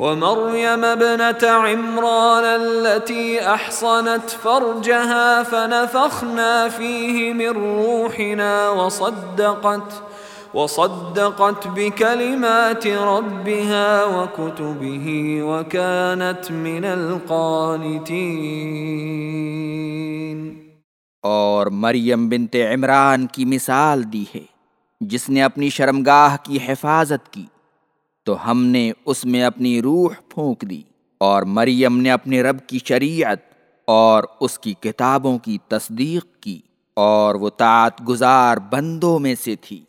ومريم ابنة عمران التي أحصنت فرجها فنفخنا فيه من روحنا وصدقت وصدقت بكلمات ربها وكتبه وكانت من القانتين. اور مریم بنت عمران کی مثال دی ہے، جس نے اپنی شرمگاہ کی حفاظت کی۔ تو ہم نے اس میں اپنی روح پھونک دی اور مریم نے اپنے رب کی شریعت اور اس کی کتابوں کی تصدیق کی اور وہ تعت گزار بندوں میں سے تھی۔